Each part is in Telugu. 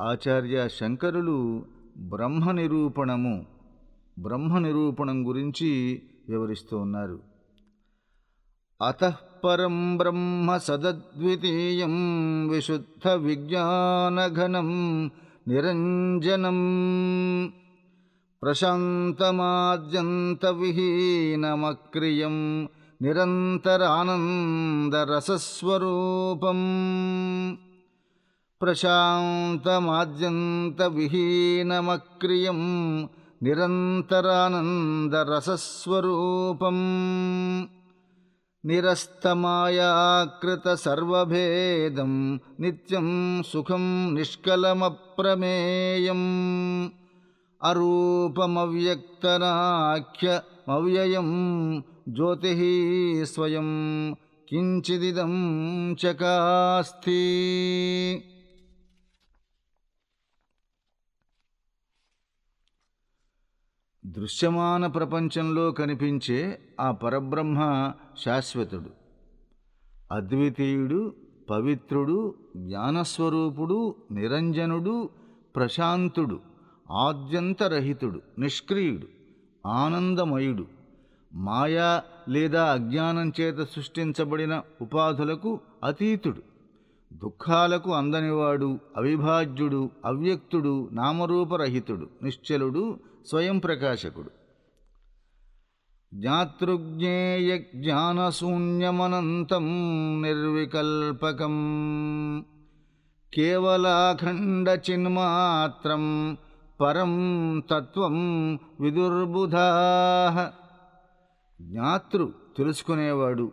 ఆచార్య శంకరులు బ్రహ్మ నిరూపణము బ్రహ్మ నిరూపణం గురించి వివరిస్తూ ఉన్నారు. అతఃపరం బ్రహ్మ సదద్వితీయం విశుద్ధ విజ్ఞానఘనం నిరంజనం ప్రశాంతమాద్యంతవిహీనమక్రియం నిరంతరానందరసస్వరూపం. ప్రశాంతమాద్యంతవిహీనమక్రియం నిరంతరానందరసస్వరూపం. నిరస్తమాయాకృతసర్వభేదం నిత్యం సుఖం నిష్కలమప్రమేయం. అరూపమవ్యక్తనాఖ్యమవ్యయం జ్యోతి స్వయం కించిదిదం చకాస్తి దృశ్యమాన ప్రపంచంలో కనిపించే ఆ పరబ్రహ్మ శాశ్వతుడు. అద్వితీయుడు పవిత్రుడు జ్ఞానస్వరూపుడు నిరంజనుడు ప్రశాంతుడు ఆద్యంతరహితుడు నిష్క్రియుడు ఆనందమయుడు మాయా లేదా అజ్ఞానం చేత సృష్టించబడిన ఉపాధులకు అతీతుడు. దుఃఖాలకు అందనివాడు అవిభాజ్యుడు అవ్యక్తుడు నామరూపరహితుడు నిశ్చలుడు స్వయం ప్రకాశకుడు. జ్ఞాతృజ్ఞేయ జ్ఞానశూన్యమనంతం నిర్వికల్పకం. కేవలాఖండ చిన్మాత్రం పరం తత్వం విదుర్బుధా. జ్ఞాతృ తెలుసుకునేవాడు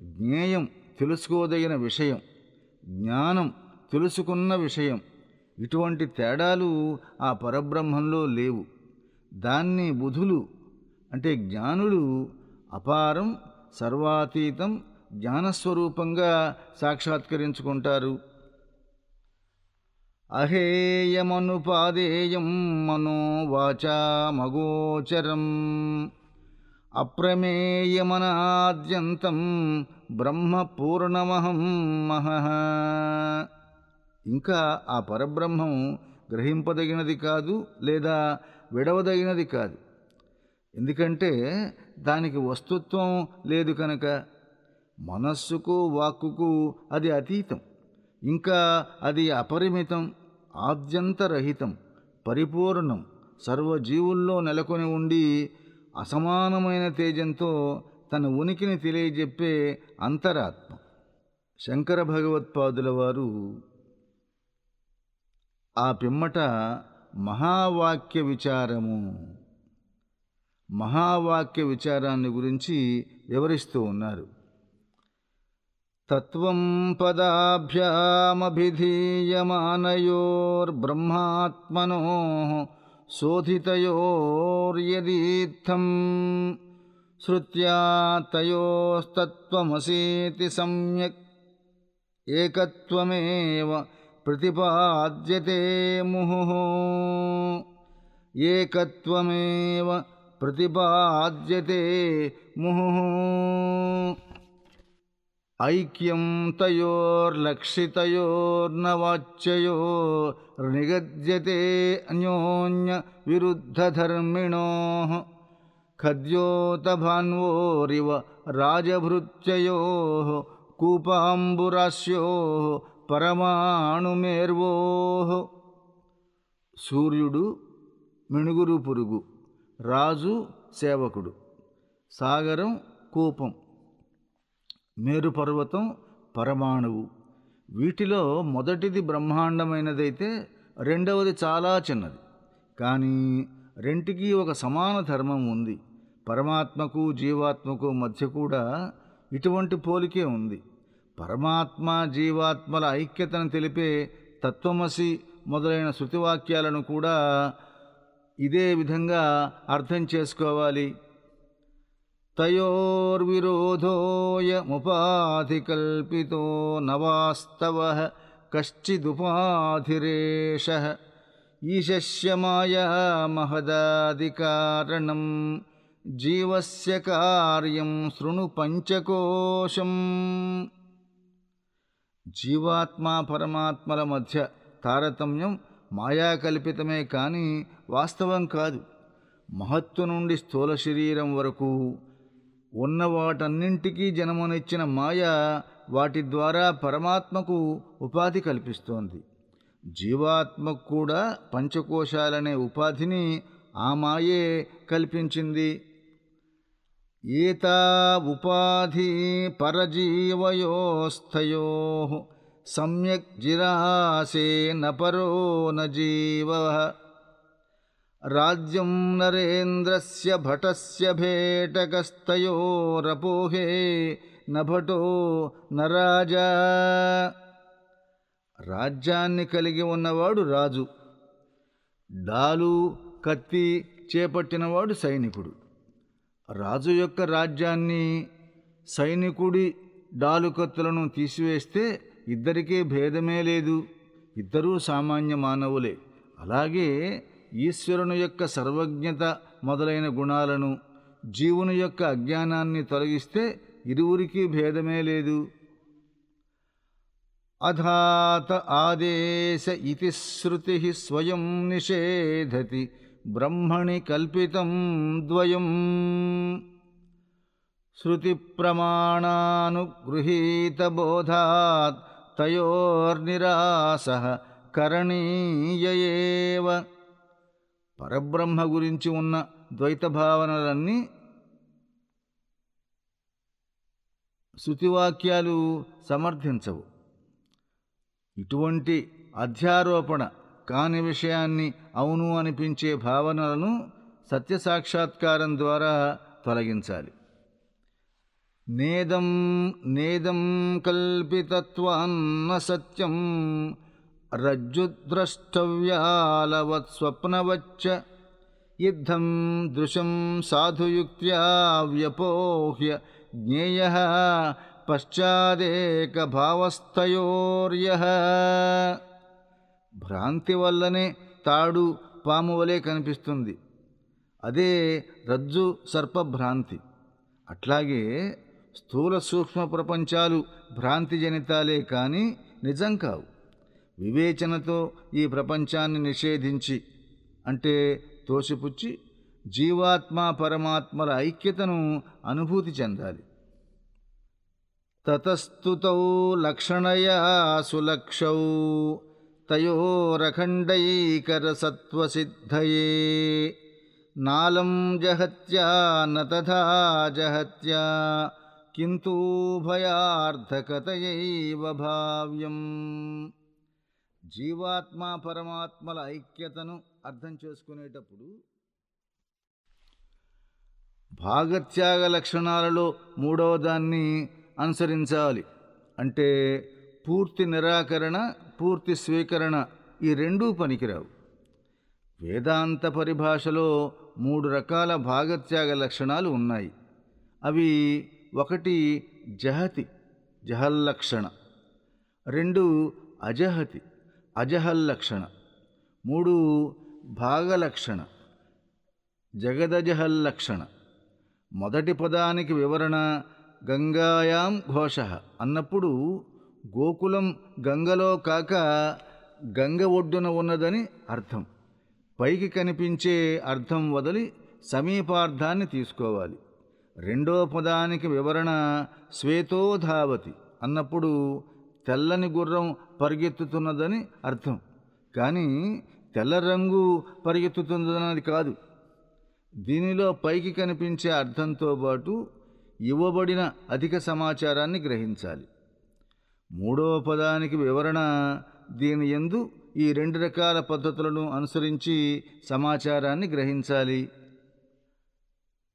జ్ఞేయం తెలుసుకోదగిన విషయం జ్ఞానం తెలుసుకున్న విషయం ఇటువంటి తేడాలు ఆ పరబ్రహ్మంలో లేవు. దాన్ని బుధులు అంటే జ్ఞానులు అపారం సర్వాతీతం జ్ఞానస్వరూపంగా సాక్షాత్కరించుకుంటారు. అహేయమనుపాదేయం మనోవాచామగోచరం అప్రమేయమనాద్యంతం బ్రహ్మ పూర్ణమహం మహః ఇంకా ఆ పరబ్రహ్మం గ్రహింపదగినది కాదు లేదా విడవదగినది కాదు. ఎందుకంటే దానికి వస్తుత్వం లేదు కనుక మనస్సుకు వాక్కుకు అది అతీతం. ఇంకా అది అపరిమితం ఆద్యంతరహితం పరిపూర్ణం సర్వజీవుల్లో నెలకొని ఉండి అసమానమైన తేజంతో తన ఉనికిని తెలియజెప్పే అంతరాత్మ. శంకర భగవత్పాదుల వారు ఆ పిమ్మట మహావాక్య విచారము. మహావాక్య విచారాన్ని గురించి వివరిస్తూ ఉన్నారు. తత్వం పదాభ్యామభిధీయమానయోర్బ్రహ్మాత్మనో శోధితయోర్యదీర్థం. శ్రుత్యా తయోస్తత్వమసీతి సమ్యక్. ఏకత్వమేవ प्रतिपाद्यते मुहुः। एकत्वमेव प्रतिपाद्यते मुहुः। ऐक्यं तयोर्लक्षितयोर्न वाच्ययोर्निगद्यते अन्योन्यविरुद्धधर्मिणोः। खद्योतभान्वोरिव राजभृत्ययोः कूपाम्बुरास्योः పరమాణుమేర్వోహ సూర్యుడు మిణుగురు పురుగు రాజు సేవకుడు సాగరం కూపం మేరు పర్వతం పరమాణువు. వీటిలో మొదటిది బ్రహ్మాండమైనదైతే రెండవది చాలా చిన్నది. కానీ రెంటికి ఒక సమాన ధర్మం ఉంది. పరమాత్మకు జీవాత్మకు మధ్య కూడా ఇటువంటి పోలికే ఉంది. పరమాత్మ జీవాత్మల ఐక్యతను తెలిపే తత్వమసి మొదలైన శృతివాక్యాలను కూడా ఇదే విధంగా అర్థం చేసుకోవాలి. తయోర్విరోధోయముపాధికల్పితో నవాస్తవ కశ్చిదుపాధిరేష ఈశస్య మహదాదికారణం జీవస్య కార్యం శృణు పంచకోశం. జీవాత్మ పరమాత్మల మధ్య తారతమ్యం మాయాకల్పితమే కానీ వాస్తవం కాదు. మహత్తు నుండి స్థూల శరీరం వరకు ఉన్న వాటన్నింటికీ జన్మనిచ్చిన మాయ వాటి ద్వారా పరమాత్మకు ఉపాధి కల్పిస్తోంది. జీవాత్మకు కూడా పంచకోశాలనే ఉపాధిని ఆ మాయే కల్పించింది. ఏతా ఉపాధి పరజీవయోస్థయో సమ్యక్ జిరాసే నపరో నజీవ రాజ్యం నరేంద్రస్య భటస్య భేటకస్తయోరపోహే నభటో నరాజా. రాజ్యాన్ని కలిగి ఉన్నవాడు రాజు. డాలు కత్తి చేపట్టినవాడు సైనికుడు. రాజు యొక్క రాజ్యాన్ని సైనికుడి డాలుకత్తులను తీసివేస్తే ఇద్దరికీ భేదమే లేదు. ఇద్దరూ సామాన్య మానవులే. అలాగే ఈశ్వరుని యొక్క సర్వజ్ఞత మొదలైన గుణాలను జీవుని యొక్క అజ్ఞానాన్ని తొలగిస్తే ఇరువురికి భేదమే లేదు. అధాత ఆదేశ ఇతి శృతి స్వయం నిషేధతి బ్రహ్మణి కల్పితం ద్వయం. శృతి ప్రమాణానుగృహీత బోధాత్ తయోర్నిరాస పరబ్రహ్మ గురించి ఉన్న ద్వైత భావనలన్నీ శృతివాక్యాలు సమర్థించవు. ఇటువంటి అధ్యారోపణ కాని విషయాన్ని అవును అనిపించే భావనలను సత్యసాక్షాత్కారం ద్వారా తొలగించాలి. నేదం నేదం కల్పితత్వాన్న సత్యం రజ్జుద్రష్టవ్యాలవత్ స్వప్నవచ్చ యుద్ధం దృశం సాధుయుక్త్యా వ్యపోహ్య జ్ఞేయ పశ్చాదేక భావస్థయోర్య భ్రాంతి వల్లనే తాడు పాము వలె కనిపిస్తుంది. అదే రజ్జు సర్పభ్రాంతి అట్లాగే స్థూల సూక్ష్మ ప్రపంచాలు భ్రాంతి జనితాలే కానీ నిజం కావు. వివేచనతో ఈ ప్రపంచాన్ని నిషేధించి అంటే తోసిపుచ్చి జీవాత్మ పరమాత్మల ఐక్యతను అనుభూతి చెందాలి. తతస్తుతౌ లక్షణయా సులక్షౌ తయోరఖండైకరసత్వసిద్ధయే నాలం జహత్యా న తథా జహత్యా కింటూ భయార్థకతయైవ భావ్యం జీవాత్మ పరమాత్మల ఐక్యతను అర్థం చేసుకునేటప్పుడు భాగత్యాగ లక్షణాలలో మూడవదాన్ని అనుసరించాలి. అంటే పూర్తి నిరాకరణ పూర్తి స్వీకరణ ఈ రెండూ పనికిరావు. వేదాంత పరిభాషలో మూడు రకాల భాగత్యాగ లక్షణాలు ఉన్నాయి. అవి ఒకటి జహతి జహల్లక్షణ. రెండు అజహతి అజహల్లక్షణ. మూడు భాగలక్షణ జగదజహల్లక్షణ. మొదటి పదానికి వివరణ గంగాయాం ఘోష అన్నప్పుడు గోకులం గంగలో కాక గంగ ఒడ్డున ఉన్నదని అర్థం. పైకి కనిపించే అర్థం వదిలి సమీపార్థాన్ని తీసుకోవాలి. రెండో పదానికి వివరణ శ్వేతోధావతి అన్నప్పుడు తెల్లని గుర్రం పరిగెత్తుతున్నదని అర్థం. కానీ తెల్ల రంగు పరిగెత్తుతున్నది కాదు. దీనిలో పైకి కనిపించే అర్థంతో పాటు ఇవ్వబడిన అధిక సమాచారాన్ని గ్రహించాలి. మూడవ పదానికి వివరణ దీని ఎందు ఈ రెండు రకాల పద్ధతులను అనుసరించి సమాచారాన్ని గ్రహించాలి.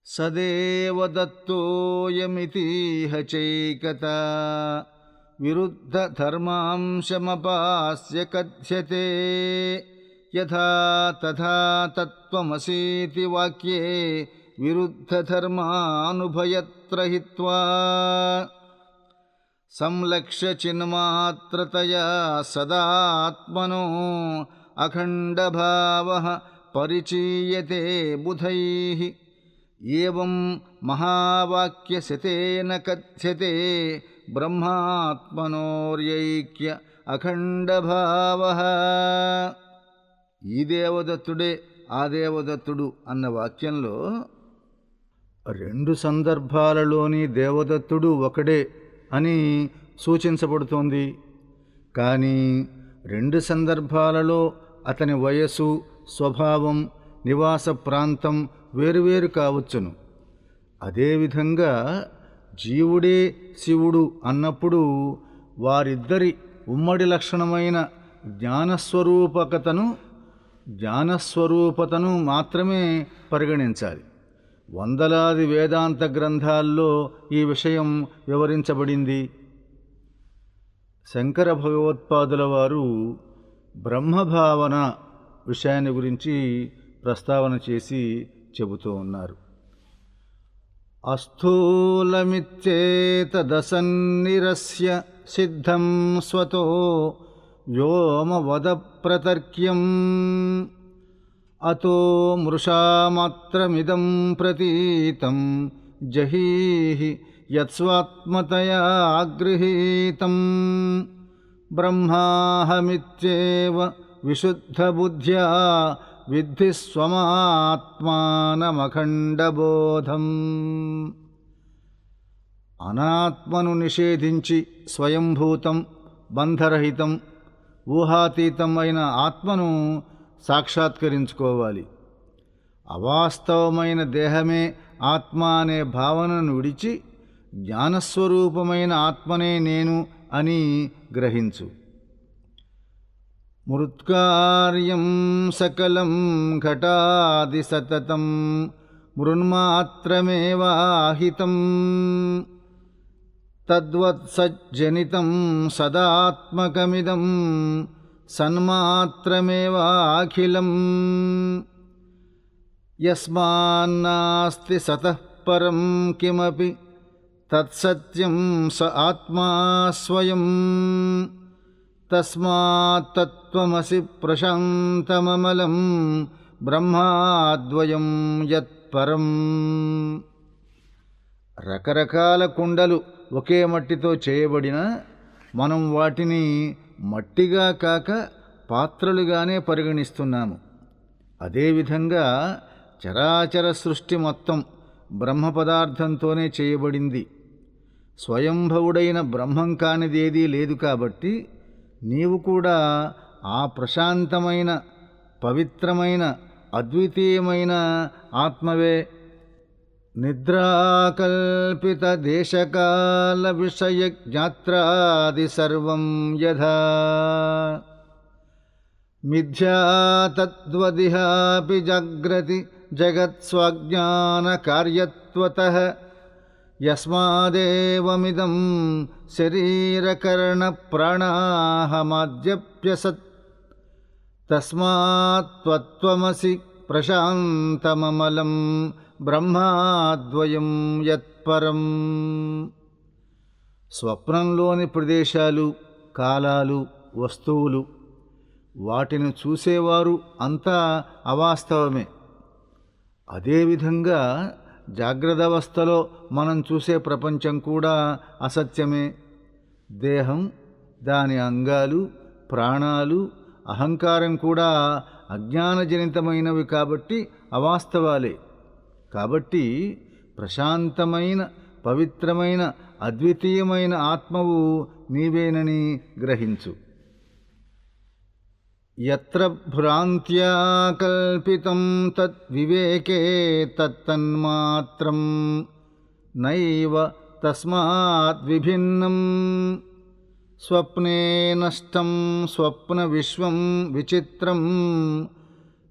సదేవ దత్తోయమితీహ చైకత విరుద్ధ ధర్మాంశమపాస్య కథ్యతే యథా తథా తత్వమసీతి వాక్యే విరుద్ధ ధర్మానుభయత్రహిత్వా సంలక్ష్య చిన్మాత్రతయా సదాత్మనో అఖండభావ పరిచీయతే బుధై. ఏం మహావాక్యశతేన కథ్యతే బ్రహ్మాత్మనోర్యైక్య అఖండభావ. ఈ దేవదత్తుడే ఆ దేవదత్తుడు అన్న వాక్యంలో రెండు సందర్భాలలోని దేవదత్తుడు ఒకడే అని సూచించబడుతోంది. కానీ రెండు సందర్భాలలో అతని వయస్సు స్వభావం నివాస ప్రాంతం వేరువేరు కావచ్చును. అదేవిధంగా జీవుడే శివుడు అన్నప్పుడు వారిద్దరి ఉమ్మడి లక్షణమైన జ్ఞానస్వరూపకతను జ్ఞానస్వరూపతను మాత్రమే పరిగణించాలి. వందలాది వేదాంత గ్రంథాల్లో ఈ విషయం వివరించబడింది. శంకర భగవత్పాదుల వారు బ్రహ్మభావన విషయాన్ని గురించి ప్రస్తావన చేసి చెబుతూ ఉన్నారు. అస్థూలమిచ్చేతదసన్నిరస్య సిద్ధం స్వతో వ్యోమవద ప్రతర్క్యం అతో మృషామాత్రమిదం ప్రతీతం. జహీహి యత్స్వాత్మతయా గృహీతం బ్రహ్మాహమిత్యేవ విశుద్ధబుద్ధ్యా విద్ధి స్వమాత్మానమఖండబోధం. అనాత్మను నిషేధించి స్వయంభూతం బంధరహితం ఊహాతీతం అయిన ఆత్మను సాక్షాత్కరించుకోవాలి. అవాస్తవమైన దేహమే ఆత్మ అనే భావనను విడిచి జ్ఞానస్వరూపమైన ఆత్మనే నేను అని గ్రహించు. మృత్కార్యం సకలం ఘటాది సతతం మృన్మాత్రమేవాహితం తద్వత్సజ్జనితం సదాత్మకమిదం సన్మాత్రమేవాఖిలం. యస్మాన్నాస్తి సతః పరం కిమపి తత్సత్యం స ఆత్మా స్వయం. తస్మాత్తత్వమసి ప్రశాంతమమలం బ్రహ్మాద్వయం యత్పరం రకరకాల కుండలు ఒకే మట్టితో చేయబడిన మనం వాటిని మట్టిగా కాక పాత్రలుగానే పరిగణిస్తున్నాము. అదేవిధంగా చరాచర సృష్టి మొత్తం బ్రహ్మ పదార్థంతోనే చేయబడింది. స్వయంభవుడైన బ్రహ్మం కానిదేదీ లేదు కాబట్టి నీవు కూడా ఆ ప్రశాంతమైన పవిత్రమైన అద్వితీయమైన ఆత్మవే निद्राकल्पितदेशकालविषयज्ञात्रादिसर्वं यथा। मिथ्या तद्वदिहापि जाग्रति जगत्स्वज्ञानकार्यत्वतः यस्मादेवमिदं शरीरकरणप्रणाहमाद्यप्यसत्। तस्मात्त्वमसि प्रशान्तममलं బ్రహ్మాద్వయం యత్పరం. స్వప్నంలోని ప్రదేశాలు కాలాలు వస్తువులు వాటిని చూసేవారు అంతా అవాస్తవమే. అదేవిధంగా జాగ్రత్తవస్థలో మనం చూసే ప్రపంచం కూడా అసత్యమే. దేహం దాని అంగాలు ప్రాణాలు అహంకారం కూడా అజ్ఞానజనితమైనవి కాబట్టి అవాస్తవాలే. కాబట్టి ప్రశాంతమైన పవిత్రమైన అద్వితీయమైన ఆత్మవు నీవేనని గ్రహించు. ఎత్ర భ్రాంత్యా కల్పితం తద్వివేకే తన్మాత్రం నైవ తస్మాత్ విభిన్నం. స్వప్నే నష్టం స్వప్న విశ్వం విచిత్రం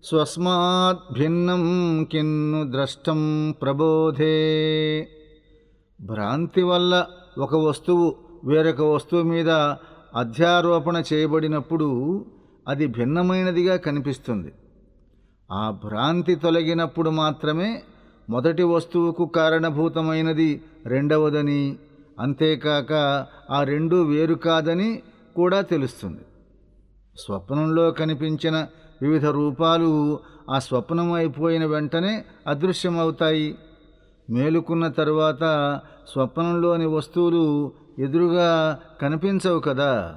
స్వస్మాద్భిన్నం కిన్ను ద్రష్టం ప్రబోధే భ్రాంతి వల్ల ఒక వస్తువు వేరొక వస్తువు మీద అధ్యారోపణ చేయబడినప్పుడు అది భిన్నమైనదిగా కనిపిస్తుంది. ఆ భ్రాంతి తొలగినప్పుడు మాత్రమే మొదటి వస్తువుకు కారణభూతమైనది రెండవదని అంతేకాక ఆ రెండు వేరు కాదని కూడా తెలుస్తుంది. స్వప్నంలో కనిపించిన వివిధ రూపాలు ఆ స్వప్నం అయిపోయిన వెంటనే అదృశ్యమవుతాయి. మేలుకున్న తరువాత స్వప్నంలోని వస్తువులు ఎదురుగా కనిపించవు కదా.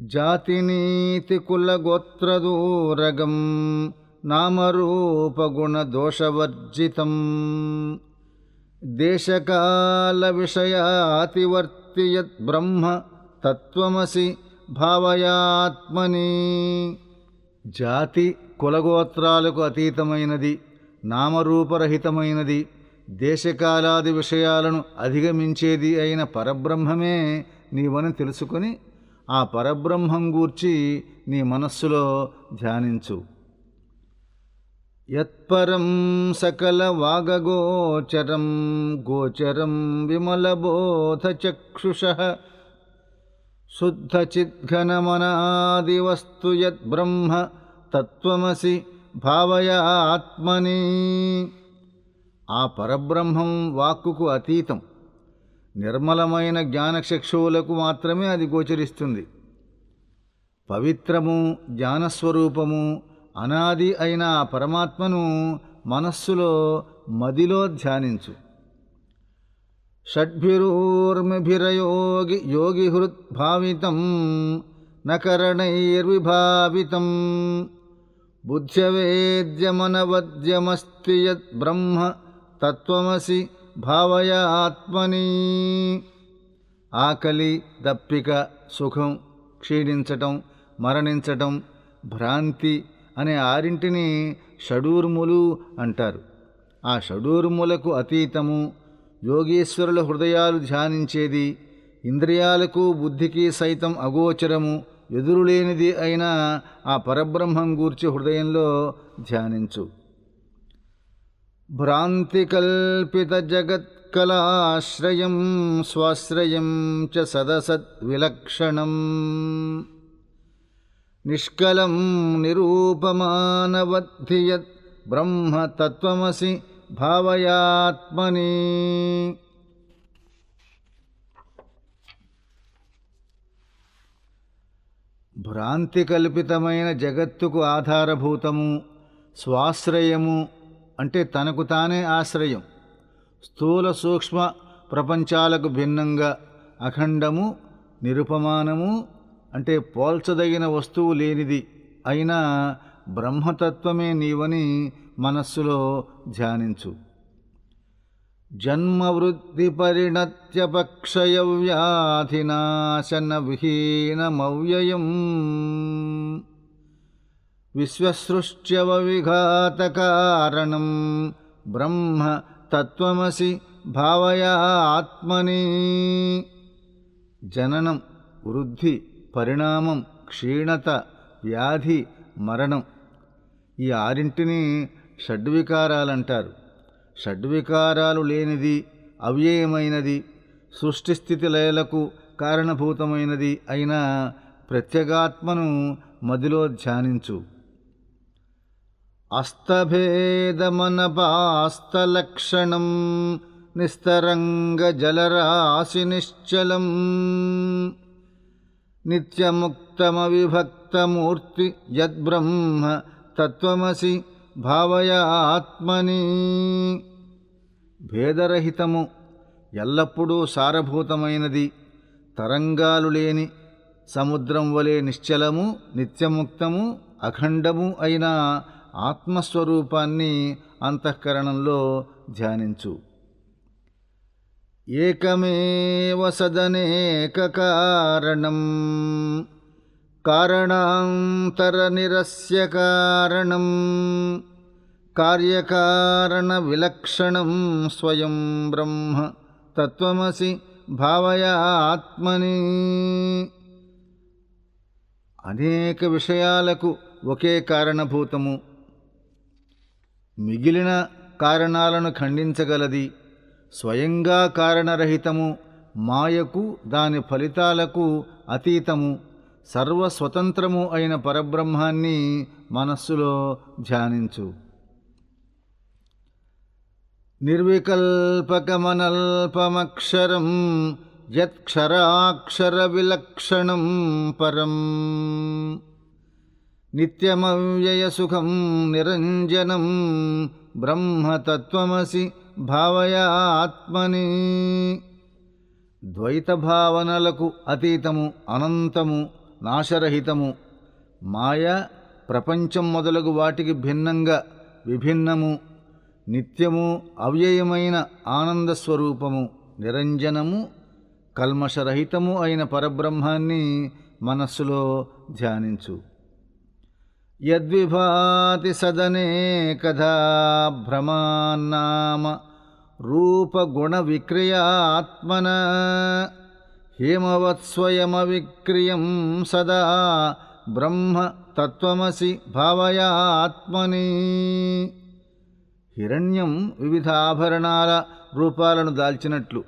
జాతినీతి నామరూపగుణ దోషవర్జితం. దేశకాల విషయాతివర్తి యద్బ్రహ్మ తత్వమసి భావయాత్మని. జాతి కులగోత్రాలకు అతీతమైనది నామరూపరహితమైనది దేశకాలాది విషయాలను అధిగమించేది అయిన పరబ్రహ్మమే నీవని తెలుసుకొని ఆ పరబ్రహ్మం గూర్చి నీ మనస్సులో ధ్యానించు. యత్పరం సకల వాగగోచరం గోచరం విమలబోధచక్షుష శుద్ధచిద్ఘనమనాదివస్తు యద్బ్రహ్మ తత్వమసి భావయాత్మని ఆ పరబ్రహ్మం వాక్కుకు అతీతం. నిర్మలమైన జ్ఞానచక్షువులకు మాత్రమే అది గోచరిస్తుంది. పవిత్రము జ్ఞానస్వరూపము అనాది అయిన ఆ పరమాత్మను మనస్సులో మదిలో ధ్యానించు. షడ్భిరూర్మిభిరయోగి యోగి హృద్భావితం నకరణైర్విభావితం బుద్ధ్యవేద్యమనవద్యమస్తి యద్బ్రహ్మ తత్వమసి భావయాత్మని ఆకలి దప్పిక సుఖం క్షీణించటం మరణించటం భ్రాంతి అనే ఆరింటిని షడూర్ములు అంటారు. ఆ షడూర్ములకు అతీతము యోగీశ్వరుల హృదయాలు ధ్యానించేది ఇంద్రియాలకు బుద్ధికి సైతం అగోచరము ఎదురులేనిది అయిన ఆ పరబ్రహ్మం గూర్చి హృదయంలో ధ్యానించు. భ్రాంతికల్పిత జగత్కలాశ్రయం స్వాశ్రయం చ సదసద్విలక్షణం నిష్కలం నిరూపమానవద్ధియత్ బ్రహ్మ తత్వమసి భావయాత్మని భ్రాంతి కల్పితమైన జగత్తుకు ఆధారభూతము స్వాశ్రయము అంటే తనకు తానే ఆశ్రయం. స్థూల సూక్ష్మ ప్రపంచాలకు భిన్నంగా అఖండము నిరుపమానము అంటే పోల్చదగిన వస్తువు లేనిది అయినా బ్రహ్మతత్వమే నీవని మనస్సులో ధ్యానించు. జన్మవృద్ధి పరిణత్యపక్షయ వ్యాధినాశన విహీనమవ్యయం విశ్వసృష్ట్యవ విఘాతకారణం బ్రహ్మ తత్వమసి భావయాత్మని. జననం వృద్ధి పరిణామం క్షీణత వ్యాధి మరణం ఈ ఆరింటిని షడ్వికారాలంటారు. షడ్వికారాలు లేనిది అవ్యయమైనది సృష్టిస్థితి లయలకు కారణభూతమైనది అయిన ప్రత్యేగాత్మను మదిలో ధ్యానించు. అస్తభేదమనపాస్తలక్షణం నిస్తరంగ జలరాశి నిశ్చలం నిత్యముక్తమవిభక్తమూర్తి యద్బ్రహ్మ తత్వమసి భావయ ఆత్మని. భేదరహితము ఎల్లప్పుడూ సారభూతమైనది. తరంగాలు లేని సముద్రం వలె నిశ్చలము నిత్యముక్తము అఖండము అయిన ఆత్మస్వరూపాన్ని అంతఃకరణంలో ధ్యానించు. ఏకమేవ సదనేక కారణం. కారణాంతరనిరస్య కారణం కార్యకారణ విలక్షణం స్వయం బ్రహ్మ తత్వమసి భావయాత్మని అనేక విషయాలకు ఒకే కారణభూతము. మిగిలిన కారణాలను ఖండించగలది. స్వయంగా కారణరహితము మాయకు దాని ఫలితాలకు అతీతము. సర్వస్వతంత్రము అయిన పరబ్రహ్మాన్ని మనస్సులో ధ్యానించు. నిర్వికల్పకమనల్పమక్షరం యత్క్షరాక్షర విలక్షణం పరం. నిత్యమవ్యయసుఖం నిరంజనం బ్రహ్మతత్వమసి భావయాత్మని. ద్వైత భావనలకు అతీతము అనంతము నాశరహితము. మాయ ప్రపంచం మొదలగు వాటికి భిన్నంగా విభిన్నము. నిత్యము అవ్యయమైన ఆనంద స్వరూపము. నిరంజనము కల్మషరహితము అయిన పరబ్రహ్మాన్ని మనస్సులో ధ్యానించు. యద్విభాతి సదనే కథా భ్రమాన్నామ రూపగుణ విక్రియాత్మన హేమవత్స్వయమవిక్రియం సదా బ్రహ్మ తత్వమసి భావయాత్మని. హిరణ్యం వివిధ ఆభరణాల రూపాలను దాల్చినట్లు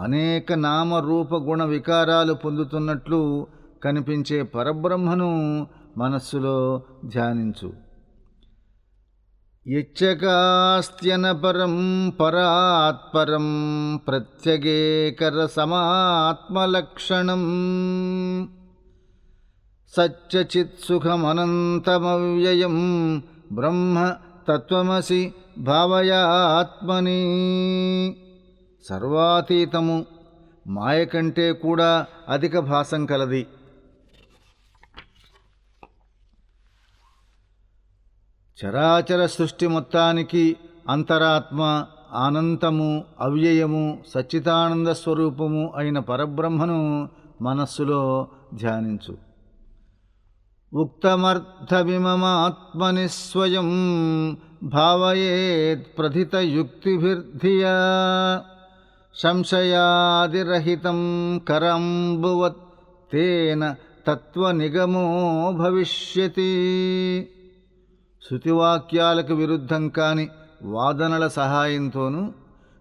అనేక నామ రూప గుణ వికారాలు పొందుతున్నట్లు కనిపించే పరబ్రహ్మను మనస్సులో ధ్యానించు. యచ్చకాస్త్యనపరం పరాత్పరం ప్రత్యగేకర సమాత్మలక్షణం సచ్చచిత్సుఖమనంతమవ్యయం బ్రహ్మ తత్వమసి భావయాత్మని. సర్వాతీతము మాయ కంటే కూడా అధిక భాసం కలది. చరాచర సృష్టి మొత్తానికి అంతరాత్మ అనంతము అవ్యయము సచ్చితానంద స్వరూపము అయిన పరబ్రహ్మను మనస్సులో ధ్యానించు. ఉక్తమర్థమిమమాత్మని స్వయం భావయేత్ ప్రథితయుక్తిభిర్ధియా సంశయాదిరహితం కరంబువత్ తేన తత్వనిగమో భవిష్యతి. శృతివాక్యాలకు విరుద్ధం కాని వాదనల సహాయంతోనూ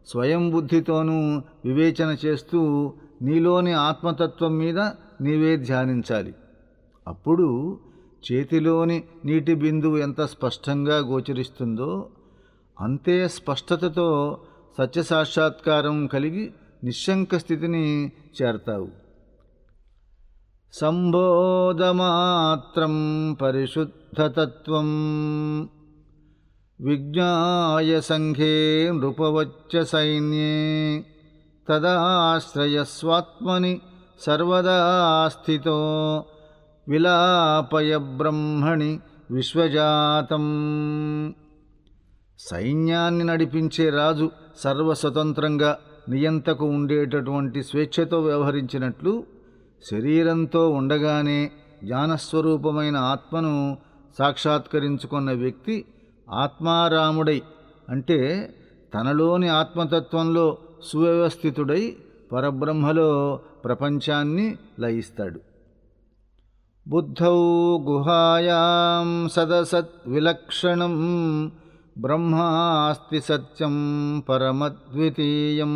స్వయం బుద్ధితోనూ వివేచన చేస్తూ నీలోని ఆత్మతత్వం మీద నీవే ధ్యానించాలి. అప్పుడు చేతిలోని నీటి బిందువు ఎంత స్పష్టంగా గోచరిస్తుందో అంతే స్పష్టతతో సత్యసాక్షాత్కారం కలిగి నిశ్శంక స్థితిని చేరతావు. సంబోధమాత్రం పరిశుద్ధతత్వం. విజ్ఞాయ సంఘే నృపవచ్చ సైన్యే తదాశ్రయస్వాత్మని సర్వదా స్థితో. విలాపయ బ్రహ్మణి విశ్వజాతం. సైన్యాన్ని నడిపించే రాజు సర్వస్వతంత్రంగా నియంతకు ఉండేటటువంటి స్వేచ్ఛతో వ్యవహరించినట్లు శరీరంతో ఉండగానే జ్ఞానస్వరూపమైన ఆత్మను సాక్షాత్కరించుకున్న వ్యక్తి ఆత్మారాముడై అంటే తనలోని ఆత్మతత్వంలో సువ్యవస్థితుడై పరబ్రహ్మలో ప్రపంచాన్ని లయిస్తాడు. బుద్ధౌ గుహాయాం సదసత్ విలక్షణం బ్రహ్మాస్తి సత్యం పరమద్వితీయం.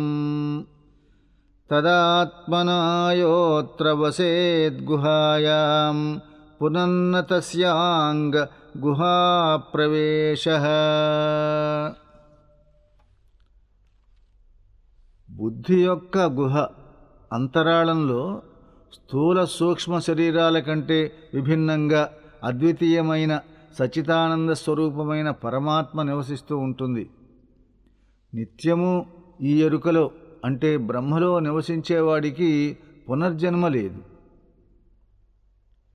తదాత్మనాయోత్ర వసేద్గుహాయాం పునన్న తస్యాంగ గుహాప్రవేశ. బుద్ధి యొక్క గుహ అంతరాళంలో స్థూల సూక్ష్మ శరీరాల కంటే విభిన్నంగా అద్వితీయమైన సచితానంద స్వరూపమైన పరమాత్మ నివసిస్తూ ఉంటుంది. నిత్యము ఈ ఎరుకలో అంటే బ్రహ్మలో నివసించేవాడికి పునర్జన్మ లేదు.